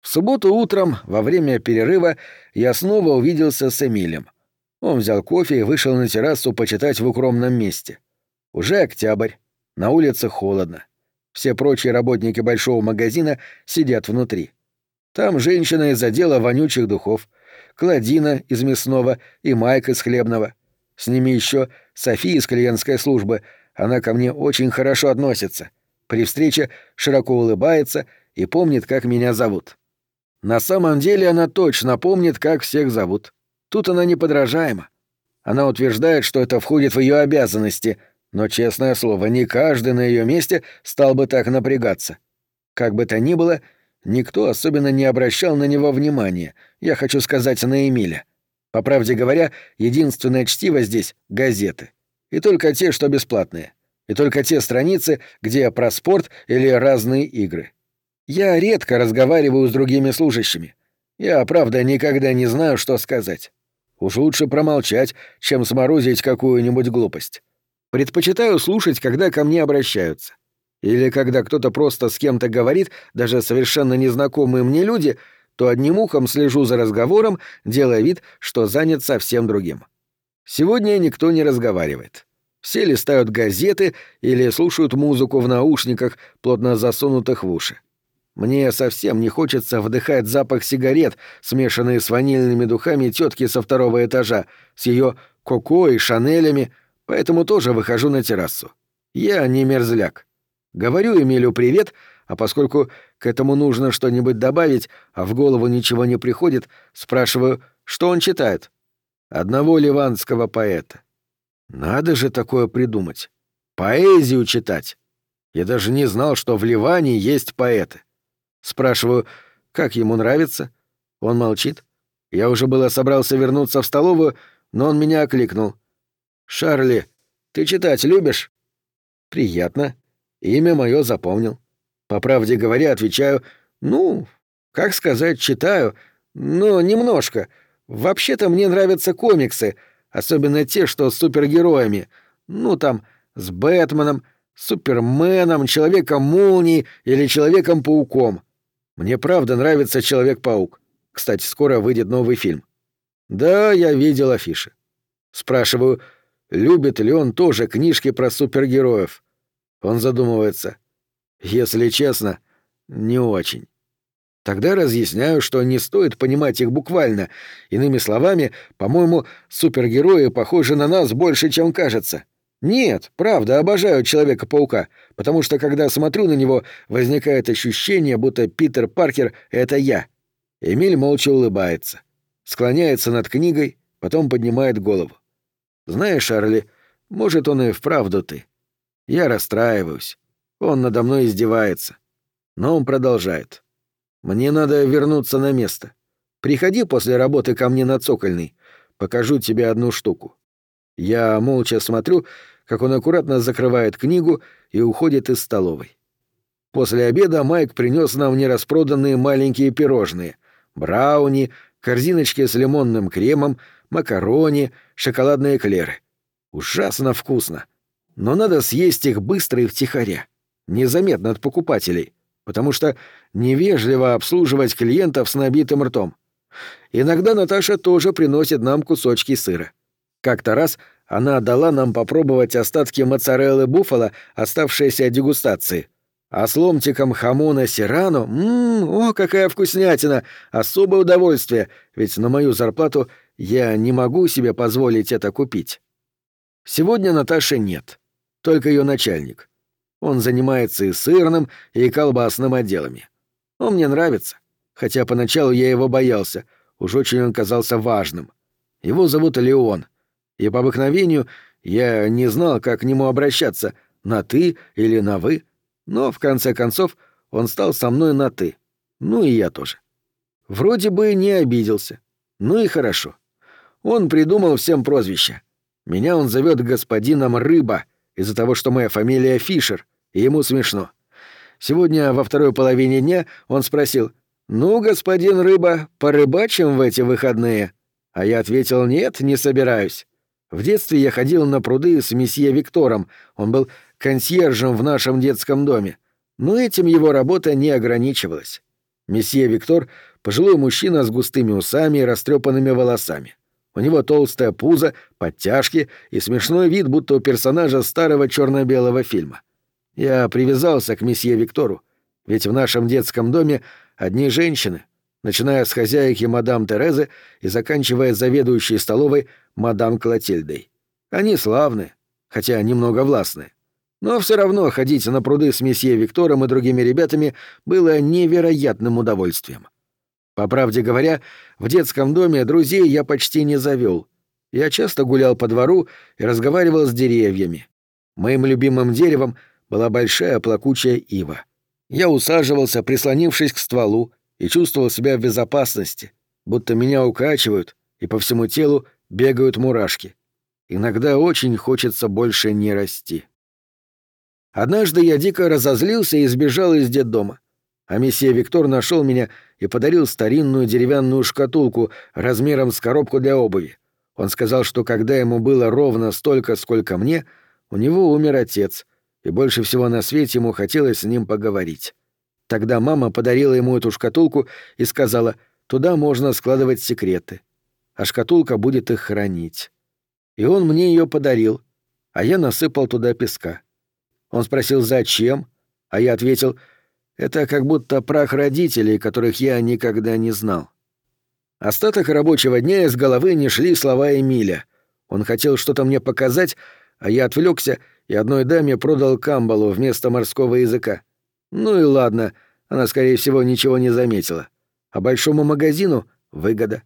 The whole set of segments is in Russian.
В субботу утром, во время перерыва, я снова увиделся с Эмилем. Он взял кофе и вышел на террасу почитать в укромном месте. Уже октябрь, на улице холодно. Все прочие работники большого магазина сидят внутри. Там женщина из отдела вонючих духов, Кладина из мясного и Майк из хлебного. С ними еще София из клиентской службы. Она ко мне очень хорошо относится. При встрече широко улыбается и помнит, как меня зовут. На самом деле она точно помнит, как всех зовут. Тут она неподражаема. Она утверждает, что это входит в ее обязанности, но, честное слово, не каждый на ее месте стал бы так напрягаться. Как бы то ни было, никто особенно не обращал на него внимания, я хочу сказать, на Эмиля. По правде говоря, единственное чтиво здесь — газеты. И только те, что бесплатные. И только те страницы, где про спорт или разные игры. Я редко разговариваю с другими служащими. Я, правда, никогда не знаю, что сказать. Уж лучше промолчать, чем сморозить какую-нибудь глупость. Предпочитаю слушать, когда ко мне обращаются. Или когда кто-то просто с кем-то говорит, даже совершенно незнакомые мне люди, то одним ухом слежу за разговором, делая вид, что занят совсем другим. Сегодня никто не разговаривает. Все листают газеты или слушают музыку в наушниках, плотно засунутых в уши. Мне совсем не хочется вдыхать запах сигарет, смешанные с ванильными духами тетки со второго этажа, с ее коко и шанелями, поэтому тоже выхожу на террасу. Я не мерзляк. Говорю Эмилю привет, а поскольку к этому нужно что-нибудь добавить, а в голову ничего не приходит, спрашиваю, что он читает. Одного ливанского поэта. Надо же такое придумать. Поэзию читать. Я даже не знал, что в Ливане есть поэты. Спрашиваю, как ему нравится. Он молчит. Я уже было собрался вернуться в столовую, но он меня окликнул. «Шарли, ты читать любишь?» «Приятно. Имя мое запомнил. По правде говоря, отвечаю, ну, как сказать, читаю, но немножко. Вообще-то мне нравятся комиксы, особенно те, что с супергероями. Ну, там, с Бэтменом, Суперменом, Человеком-молнией или Человеком-пауком. Мне правда нравится Человек-паук. Кстати, скоро выйдет новый фильм. Да, я видел афиши. Спрашиваю, любит ли он тоже книжки про супергероев. Он задумывается. Если честно, не очень. Тогда разъясняю, что не стоит понимать их буквально. Иными словами, по-моему, супергерои похожи на нас больше, чем кажется. Нет, правда, обожаю Человека-паука, потому что когда смотрю на него, возникает ощущение, будто Питер Паркер — это я. Эмиль молча улыбается. Склоняется над книгой, потом поднимает голову. Знаешь, Шарли, может, он и вправду ты. Я расстраиваюсь. Он надо мной издевается. Но он продолжает. Мне надо вернуться на место. Приходи после работы ко мне на цокольный. Покажу тебе одну штуку. Я молча смотрю, как он аккуратно закрывает книгу и уходит из столовой. После обеда Майк принес нам нераспроданные маленькие пирожные, брауни, корзиночки с лимонным кремом, макарони, шоколадные эклеры. Ужасно вкусно. Но надо съесть их быстро и втихаря, незаметно от покупателей, потому что невежливо обслуживать клиентов с набитым ртом. Иногда Наташа тоже приносит нам кусочки сыра. Как-то раз она отдала нам попробовать остатки моцареллы буффало, оставшиеся от дегустации. А с ломтиком хамона сирано, ммм, о, какая вкуснятина! Особое удовольствие, ведь на мою зарплату я не могу себе позволить это купить. Сегодня Наташи нет, только ее начальник. Он занимается и сырным, и колбасным отделами. Он мне нравится, хотя поначалу я его боялся, уж очень он казался важным. Его зовут Леон — и по обыкновению я не знал, как к нему обращаться, на «ты» или на «вы», но в конце концов он стал со мной на «ты». Ну и я тоже. Вроде бы не обиделся. Ну и хорошо. Он придумал всем прозвища. Меня он зовет господином Рыба из-за того, что моя фамилия Фишер, и ему смешно. Сегодня во второй половине дня он спросил, «Ну, господин Рыба, порыбачим в эти выходные?» А я ответил, «Нет, не собираюсь». В детстве я ходил на пруды с месье Виктором, он был консьержем в нашем детском доме, но этим его работа не ограничивалась. Месье Виктор — пожилой мужчина с густыми усами и растрепанными волосами. У него толстое пузо, подтяжки и смешной вид, будто у персонажа старого черно белого фильма. Я привязался к месье Виктору, ведь в нашем детском доме одни женщины, начиная с хозяйки мадам Терезы и заканчивая заведующей столовой мадам Клотильдой. Они славны, хотя немного властны. Но все равно ходить на пруды с месье Виктором и другими ребятами было невероятным удовольствием. По правде говоря, в детском доме друзей я почти не завел. Я часто гулял по двору и разговаривал с деревьями. Моим любимым деревом была большая плакучая ива. Я усаживался, прислонившись к стволу, и чувствовал себя в безопасности, будто меня укачивают, и по всему телу бегают мурашки. Иногда очень хочется больше не расти. Однажды я дико разозлился и сбежал из детдома. А месье Виктор нашел меня и подарил старинную деревянную шкатулку размером с коробку для обуви. Он сказал, что когда ему было ровно столько, сколько мне, у него умер отец, и больше всего на свете ему хотелось с ним поговорить. Тогда мама подарила ему эту шкатулку и сказала, туда можно складывать секреты, а шкатулка будет их хранить. И он мне ее подарил, а я насыпал туда песка. Он спросил, зачем, а я ответил, это как будто прах родителей, которых я никогда не знал. Остаток рабочего дня из головы не шли слова Эмиля. Он хотел что-то мне показать, а я отвлекся и одной даме продал камбалу вместо морского языка. Ну и ладно, она, скорее всего, ничего не заметила. А большому магазину — выгода.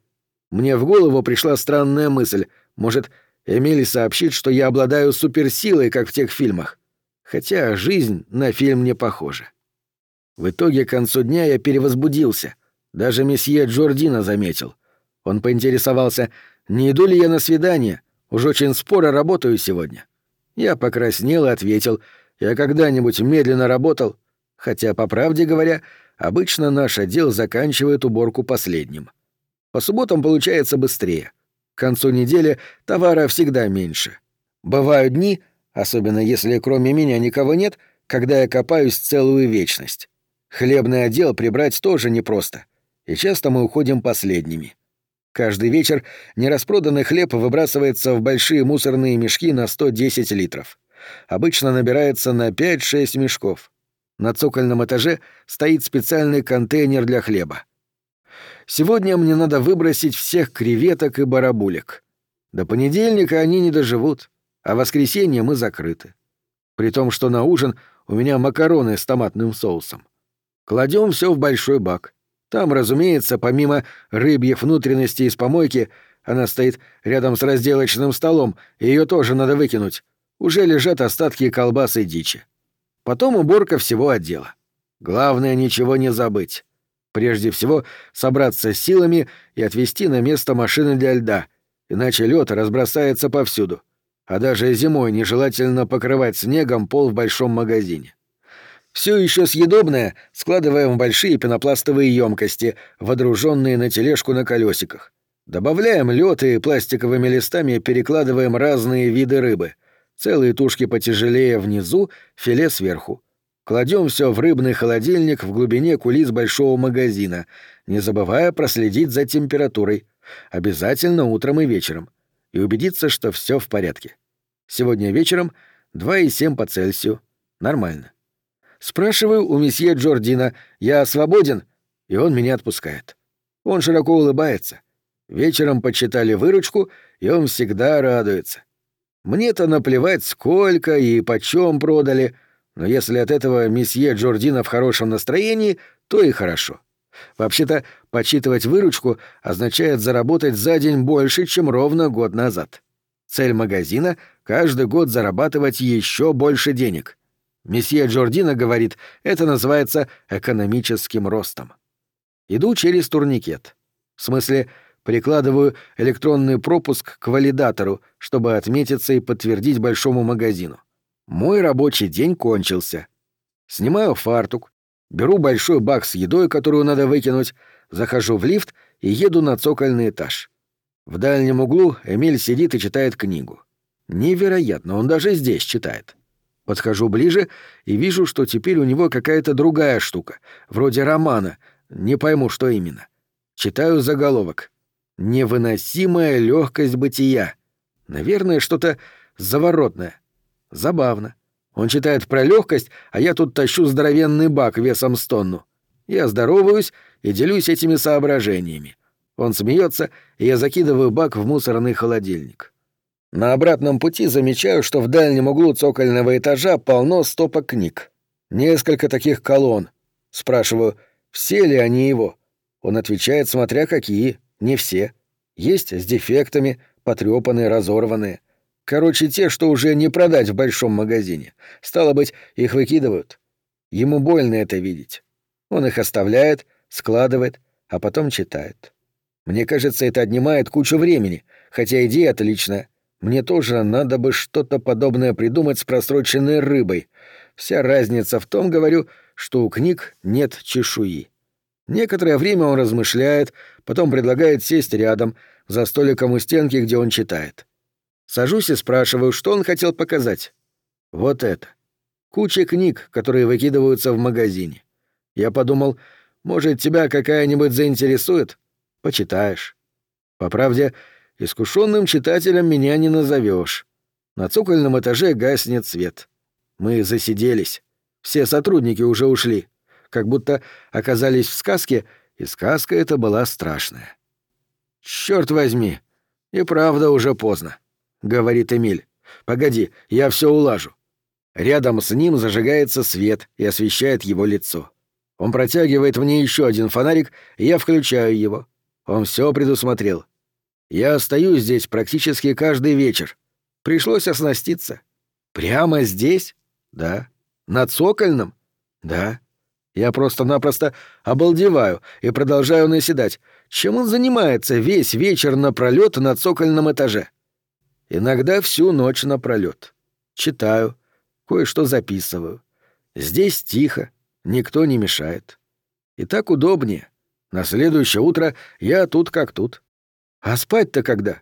Мне в голову пришла странная мысль. Может, Эмиль сообщит, что я обладаю суперсилой, как в тех фильмах хотя жизнь на фильм не похожа. В итоге к концу дня я перевозбудился. Даже месье Джордина заметил. Он поинтересовался, не иду ли я на свидание, уж очень споро работаю сегодня. Я покраснел и ответил, я когда-нибудь медленно работал, хотя, по правде говоря, обычно наш отдел заканчивает уборку последним. По субботам получается быстрее. К концу недели товара всегда меньше. Бывают дни, особенно если кроме меня никого нет, когда я копаюсь целую вечность. Хлебный отдел прибрать тоже непросто, и часто мы уходим последними. Каждый вечер нераспроданный хлеб выбрасывается в большие мусорные мешки на 110 литров. Обычно набирается на 5-6 мешков. На цокольном этаже стоит специальный контейнер для хлеба. Сегодня мне надо выбросить всех креветок и барабулек. До понедельника они не доживут а в воскресенье мы закрыты. При том, что на ужин у меня макароны с томатным соусом. Кладем все в большой бак. Там, разумеется, помимо рыбьих внутренностей из помойки, она стоит рядом с разделочным столом, ее тоже надо выкинуть. Уже лежат остатки колбасы и дичи. Потом уборка всего отдела. Главное ничего не забыть. Прежде всего, собраться с силами и отвезти на место машины для льда, иначе лед разбросается повсюду а даже зимой нежелательно покрывать снегом пол в большом магазине. Все еще съедобное складываем в большие пенопластовые емкости, водруженные на тележку на колесиках. Добавляем лед и пластиковыми листами перекладываем разные виды рыбы. Целые тушки потяжелее внизу, филе сверху. Кладем все в рыбный холодильник в глубине кулис большого магазина, не забывая проследить за температурой. Обязательно утром и вечером и убедиться, что все в порядке. Сегодня вечером 2,7 по Цельсию. Нормально. Спрашиваю у месье Джордина, я свободен? И он меня отпускает. Он широко улыбается. Вечером подсчитали выручку, и он всегда радуется. Мне-то наплевать, сколько и почем продали, но если от этого месье Джордина в хорошем настроении, то и хорошо. Вообще-то, подсчитывать выручку означает заработать за день больше, чем ровно год назад. Цель магазина — каждый год зарабатывать еще больше денег. Месье Джордина говорит, это называется экономическим ростом. Иду через турникет. В смысле, прикладываю электронный пропуск к валидатору, чтобы отметиться и подтвердить большому магазину. Мой рабочий день кончился. Снимаю фартук, Беру большой бак с едой, которую надо выкинуть, захожу в лифт и еду на цокольный этаж. В дальнем углу Эмиль сидит и читает книгу. Невероятно, он даже здесь читает. Подхожу ближе и вижу, что теперь у него какая-то другая штука, вроде романа, не пойму, что именно. Читаю заголовок. «Невыносимая легкость бытия». Наверное, что-то заворотное. Забавно. Он читает про легкость, а я тут тащу здоровенный бак весом с тонну. Я здороваюсь и делюсь этими соображениями. Он смеется, и я закидываю бак в мусорный холодильник. На обратном пути замечаю, что в дальнем углу цокольного этажа полно стопок книг. Несколько таких колонн. Спрашиваю, все ли они его? Он отвечает, смотря какие, не все. Есть с дефектами, потрепанные, разорванные. Короче, те, что уже не продать в большом магазине. Стало быть, их выкидывают. Ему больно это видеть. Он их оставляет, складывает, а потом читает. Мне кажется, это отнимает кучу времени, хотя идея отличная. Мне тоже надо бы что-то подобное придумать с просроченной рыбой. Вся разница в том, говорю, что у книг нет чешуи. Некоторое время он размышляет, потом предлагает сесть рядом, за столиком у стенки, где он читает. Сажусь и спрашиваю, что он хотел показать. Вот это. Куча книг, которые выкидываются в магазине. Я подумал, может, тебя какая-нибудь заинтересует? Почитаешь. По правде, искушенным читателем меня не назовешь. На цокольном этаже гаснет свет. Мы засиделись. Все сотрудники уже ушли как будто оказались в сказке, и сказка эта была страшная. «Чёрт возьми, и правда уже поздно», — говорит Эмиль. «Погоди, я все улажу». Рядом с ним зажигается свет и освещает его лицо. Он протягивает мне еще один фонарик, и я включаю его. Он все предусмотрел. Я остаюсь здесь практически каждый вечер. Пришлось оснаститься. Прямо здесь? Да. На цокольном? Да. Я просто-напросто обалдеваю и продолжаю наседать. Чем он занимается весь вечер напролёт на цокольном этаже? Иногда всю ночь напролёт. Читаю, кое-что записываю. Здесь тихо, никто не мешает. И так удобнее. На следующее утро я тут как тут. А спать-то когда?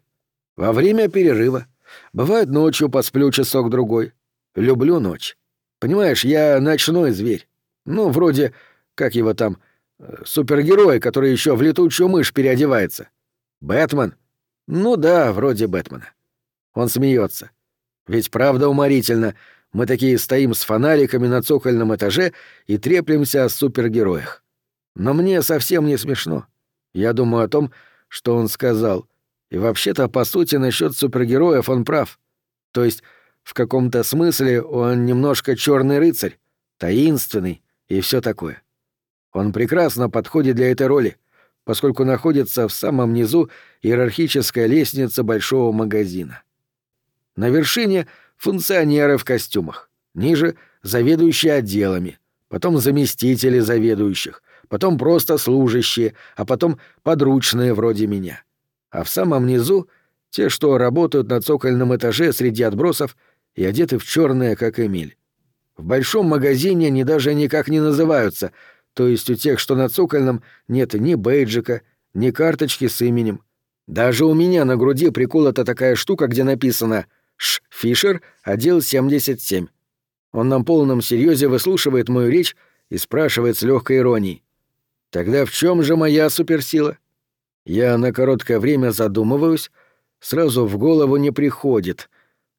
Во время перерыва. Бывает ночью посплю часок-другой. Люблю ночь. Понимаешь, я ночной зверь. Ну, вроде, как его там, э, супергерой, который еще в летучую мышь переодевается. Бэтмен? Ну да, вроде Бэтмена. Он смеется. Ведь правда уморительно. Мы такие стоим с фонариками на цокольном этаже и треплемся о супергероях. Но мне совсем не смешно. Я думаю о том, что он сказал. И вообще-то, по сути, насчет супергероев он прав. То есть, в каком-то смысле он немножко черный рыцарь, таинственный, и все такое. Он прекрасно подходит для этой роли, поскольку находится в самом низу иерархической лестницы большого магазина. На вершине — функционеры в костюмах, ниже — заведующие отделами, потом заместители заведующих, потом просто служащие, а потом подручные вроде меня. А в самом низу — те, что работают на цокольном этаже среди отбросов и одеты в черное, как Эмиль. В большом магазине они даже никак не называются, то есть у тех, что на цокольном, нет ни бейджика, ни карточки с именем. Даже у меня на груди приколота такая штука, где написано «Ш. Фишер, отдел 77». Он на полном серьезе выслушивает мою речь и спрашивает с легкой иронией. «Тогда в чем же моя суперсила?» Я на короткое время задумываюсь, сразу в голову не приходит,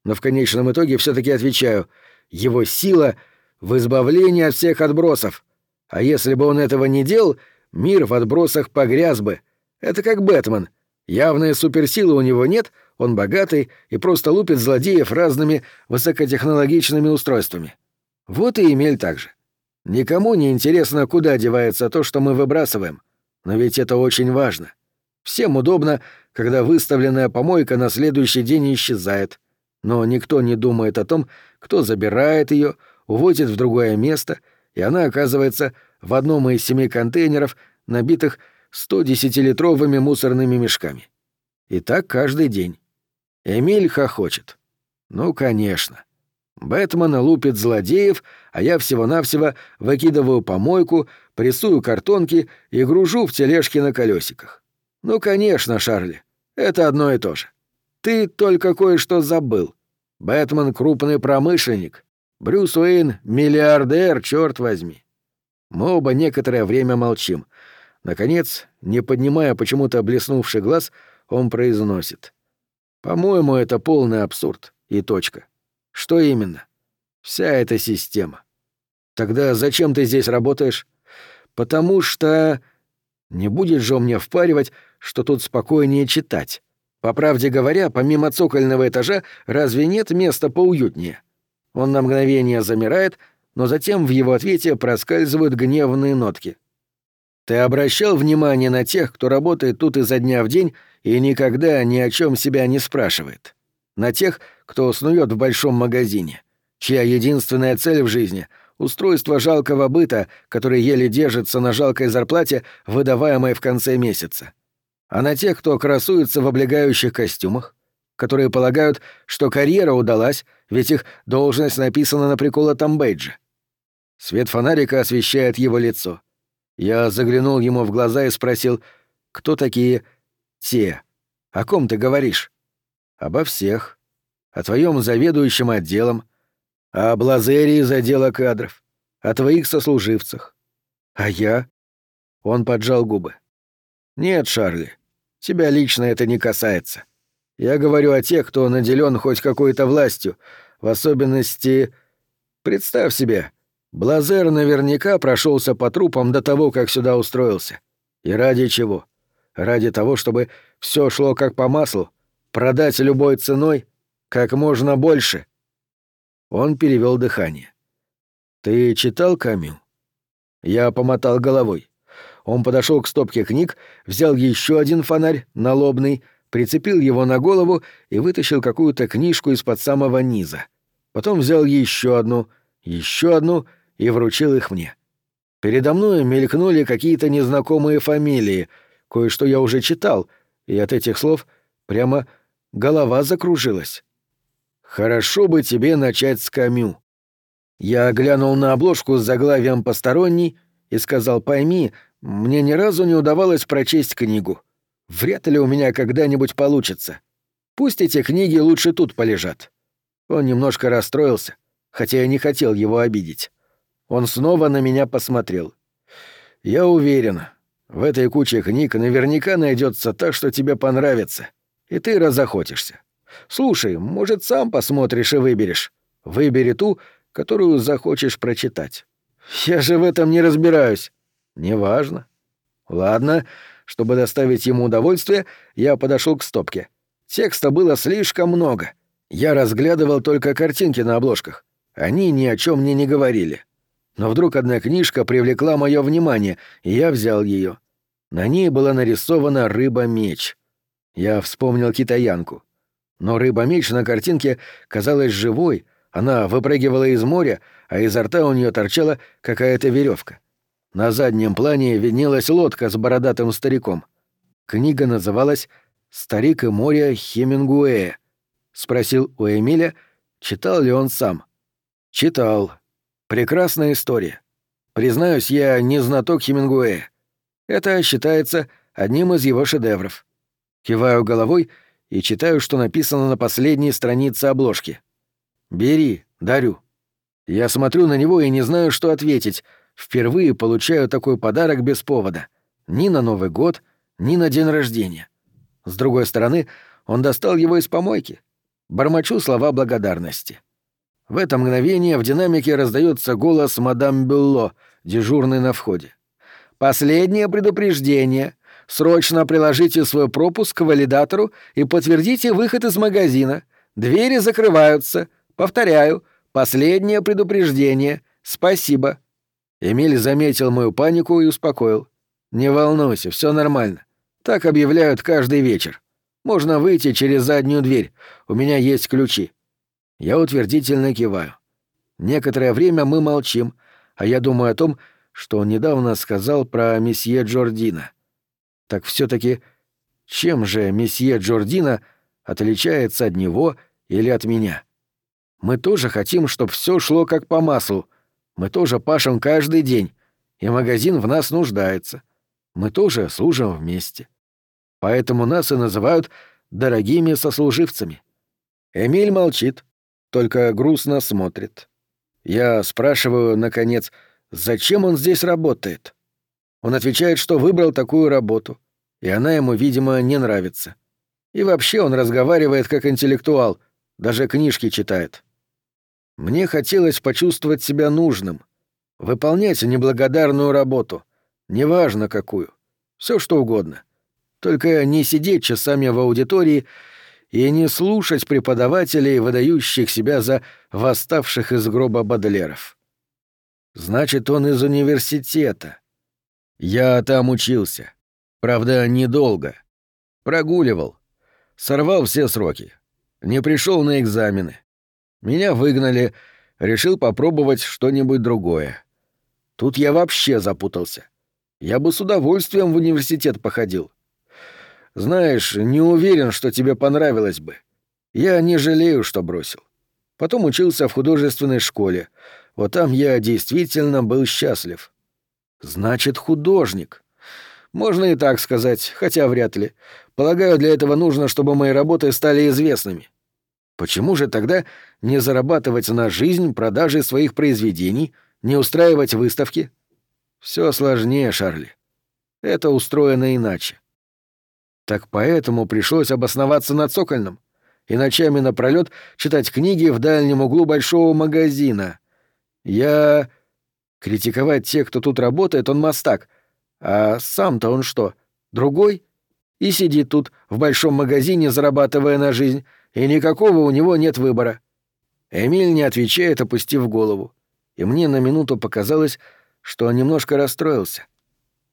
но в конечном итоге все таки отвечаю — его сила в избавлении от всех отбросов. А если бы он этого не делал, мир в отбросах погряз бы. Это как Бэтмен. Явной суперсилы у него нет, он богатый и просто лупит злодеев разными высокотехнологичными устройствами. Вот и Эмель также. Никому не интересно, куда девается то, что мы выбрасываем. Но ведь это очень важно. Всем удобно, когда выставленная помойка на следующий день исчезает. Но никто не думает о том, кто забирает ее, увозит в другое место, и она оказывается в одном из семи контейнеров, набитых 110-литровыми мусорными мешками. И так каждый день. Эмиль хохочет. Ну, конечно. Бэтмен лупит злодеев, а я всего-навсего выкидываю помойку, прессую картонки и гружу в тележки на колесиках. Ну, конечно, Шарли, это одно и то же. Ты только кое-что забыл. Бэтмен — крупный промышленник. Брюс Уэйн — миллиардер, черт возьми. Мы оба некоторое время молчим. Наконец, не поднимая почему-то блеснувший глаз, он произносит. «По-моему, это полный абсурд. И точка. Что именно? Вся эта система. Тогда зачем ты здесь работаешь? Потому что... Не будет же мне впаривать, что тут спокойнее читать. По правде говоря, помимо цокольного этажа, разве нет места поуютнее? Он на мгновение замирает, но затем в его ответе проскальзывают гневные нотки. Ты обращал внимание на тех, кто работает тут изо дня в день и никогда ни о чем себя не спрашивает? На тех, кто снует в большом магазине, чья единственная цель в жизни — устройство жалкого быта, который еле держится на жалкой зарплате, выдаваемой в конце месяца. А на тех, кто красуется в облегающих костюмах, которые полагают, что карьера удалась, ведь их должность написана на приколотом бейдже. Свет фонарика освещает его лицо — я заглянул ему в глаза и спросил, кто такие «те». О ком ты говоришь? Обо всех. О твоем заведующем отделом, о Блазерии из отдела кадров, о твоих сослуживцах. А я? Он поджал губы. Нет, Шарли, тебя лично это не касается. Я говорю о тех, кто наделен хоть какой-то властью, в особенности... Представь себе, Блазер наверняка прошелся по трупам до того, как сюда устроился. И ради чего? Ради того, чтобы все шло как по маслу, продать любой ценой как можно больше. Он перевел дыхание. Ты читал Камю? Я помотал головой. Он подошел к стопке книг, взял еще один фонарь, налобный, прицепил его на голову и вытащил какую-то книжку из-под самого низа. Потом взял еще одну, еще одну — и вручил их мне. Передо мной мелькнули какие-то незнакомые фамилии, кое-что я уже читал, и от этих слов прямо голова закружилась. «Хорошо бы тебе начать с Камю». Я глянул на обложку с заглавием «Посторонний» и сказал «Пойми, мне ни разу не удавалось прочесть книгу. Вряд ли у меня когда-нибудь получится. Пусть эти книги лучше тут полежат». Он немножко расстроился, хотя я не хотел его обидеть. Он снова на меня посмотрел. «Я уверен, в этой куче книг наверняка найдется та, что тебе понравится, и ты разохотишься. Слушай, может, сам посмотришь и выберешь. Выбери ту, которую захочешь прочитать. Я же в этом не разбираюсь. Неважно. Ладно, чтобы доставить ему удовольствие, я подошел к стопке. Текста было слишком много. Я разглядывал только картинки на обложках. Они ни о чем мне не говорили. Но вдруг одна книжка привлекла мое внимание, и я взял ее. На ней была нарисована рыба-меч. Я вспомнил китаянку. Но рыба-меч на картинке казалась живой, она выпрыгивала из моря, а изо рта у нее торчала какая-то веревка. На заднем плане виднелась лодка с бородатым стариком. Книга называлась «Старик и море Хемингуэя». Спросил у Эмиля, читал ли он сам. «Читал», Прекрасная история. Признаюсь, я не знаток Хемингуэя. Это считается одним из его шедевров. Киваю головой и читаю, что написано на последней странице обложки. «Бери, дарю». Я смотрю на него и не знаю, что ответить. Впервые получаю такой подарок без повода. Ни на Новый год, ни на день рождения. С другой стороны, он достал его из помойки. Бормочу слова благодарности. В это мгновение в динамике раздается голос мадам Бюлло, дежурной на входе. «Последнее предупреждение. Срочно приложите свой пропуск к валидатору и подтвердите выход из магазина. Двери закрываются. Повторяю, последнее предупреждение. Спасибо». Эмиль заметил мою панику и успокоил. «Не волнуйся, все нормально. Так объявляют каждый вечер. Можно выйти через заднюю дверь. У меня есть ключи. Я утвердительно киваю. Некоторое время мы молчим, а я думаю о том, что он недавно сказал про месье Джордина. Так все таки чем же месье Джордина отличается от него или от меня? Мы тоже хотим, чтобы все шло как по маслу. Мы тоже пашем каждый день, и магазин в нас нуждается. Мы тоже служим вместе. Поэтому нас и называют дорогими сослуживцами. Эмиль молчит, только грустно смотрит. Я спрашиваю, наконец, Зачем он здесь работает? Он отвечает, что выбрал такую работу, и она ему, видимо, не нравится. И вообще он разговаривает как интеллектуал, даже книжки читает. Мне хотелось почувствовать себя нужным, выполнять неблагодарную работу, неважно какую, все что угодно. Только не сидеть часами в аудитории и не слушать преподавателей, выдающих себя за восставших из гроба Бадлеров. Значит, он из университета. Я там учился. Правда, недолго. Прогуливал. Сорвал все сроки. Не пришел на экзамены. Меня выгнали, решил попробовать что-нибудь другое. Тут я вообще запутался. Я бы с удовольствием в университет походил. Знаешь, не уверен, что тебе понравилось бы. Я не жалею, что бросил. Потом учился в художественной школе — вот там я действительно был счастлив. Значит, художник. Можно и так сказать, хотя вряд ли. Полагаю, для этого нужно, чтобы мои работы стали известными. Почему же тогда не зарабатывать на жизнь продажей своих произведений, не устраивать выставки? Все сложнее, Шарли. Это устроено иначе. Так поэтому пришлось обосноваться на цокольном и ночами напролёт читать книги в дальнем углу большого магазина, я... Критиковать тех, кто тут работает, он мастак. А сам-то он что, другой? И сидит тут, в большом магазине, зарабатывая на жизнь, и никакого у него нет выбора. Эмиль не отвечает, опустив голову. И мне на минуту показалось, что он немножко расстроился.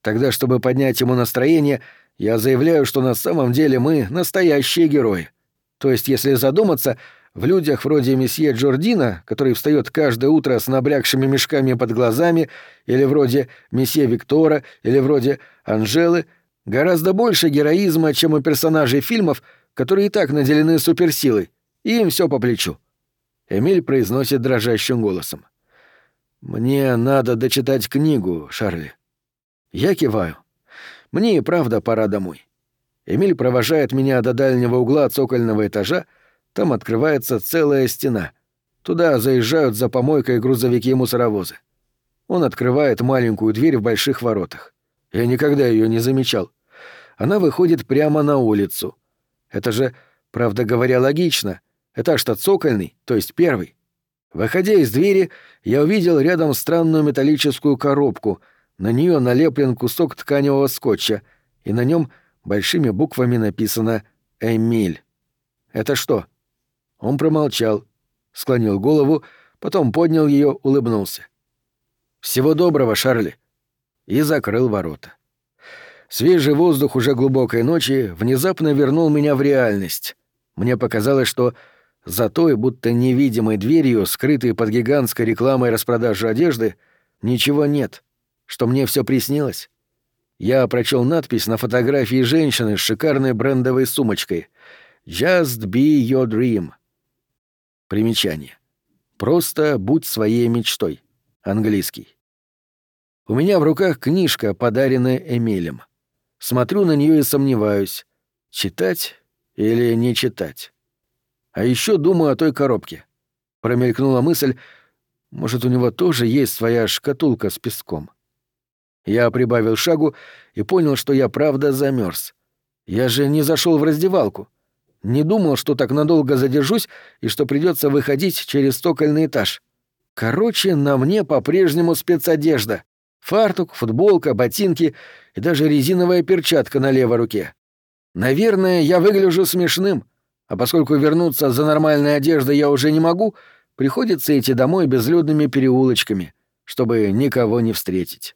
Тогда, чтобы поднять ему настроение, я заявляю, что на самом деле мы настоящие герои. То есть, если задуматься, в людях вроде месье Джордина, который встает каждое утро с набрякшими мешками под глазами, или вроде месье Виктора, или вроде Анжелы, гораздо больше героизма, чем у персонажей фильмов, которые и так наделены суперсилой, и им все по плечу. Эмиль произносит дрожащим голосом. «Мне надо дочитать книгу, Шарли». Я киваю. Мне и правда пора домой. Эмиль провожает меня до дальнего угла цокольного этажа, там открывается целая стена. Туда заезжают за помойкой грузовики и мусоровозы. Он открывает маленькую дверь в больших воротах. Я никогда ее не замечал. Она выходит прямо на улицу. Это же, правда говоря, логично. Этаж-то цокольный, то есть первый. Выходя из двери, я увидел рядом странную металлическую коробку. На нее налеплен кусок тканевого скотча, и на нем большими буквами написано «Эмиль». Это что, он промолчал, склонил голову, потом поднял ее, улыбнулся. «Всего доброго, Шарли!» И закрыл ворота. Свежий воздух уже глубокой ночи внезапно вернул меня в реальность. Мне показалось, что за той, будто невидимой дверью, скрытой под гигантской рекламой распродажи одежды, ничего нет, что мне все приснилось. Я прочел надпись на фотографии женщины с шикарной брендовой сумочкой «Just be your dream». Примечание. Просто будь своей мечтой. Английский. У меня в руках книжка, подаренная Эмилем. Смотрю на нее и сомневаюсь, читать или не читать. А еще думаю о той коробке. Промелькнула мысль, может, у него тоже есть своя шкатулка с песком. Я прибавил шагу и понял, что я правда замерз. Я же не зашел в раздевалку. Не думал, что так надолго задержусь и что придется выходить через стокольный этаж. Короче, на мне по-прежнему спецодежда. Фартук, футболка, ботинки и даже резиновая перчатка на левой руке. Наверное, я выгляжу смешным, а поскольку вернуться за нормальной одеждой я уже не могу, приходится идти домой безлюдными переулочками, чтобы никого не встретить.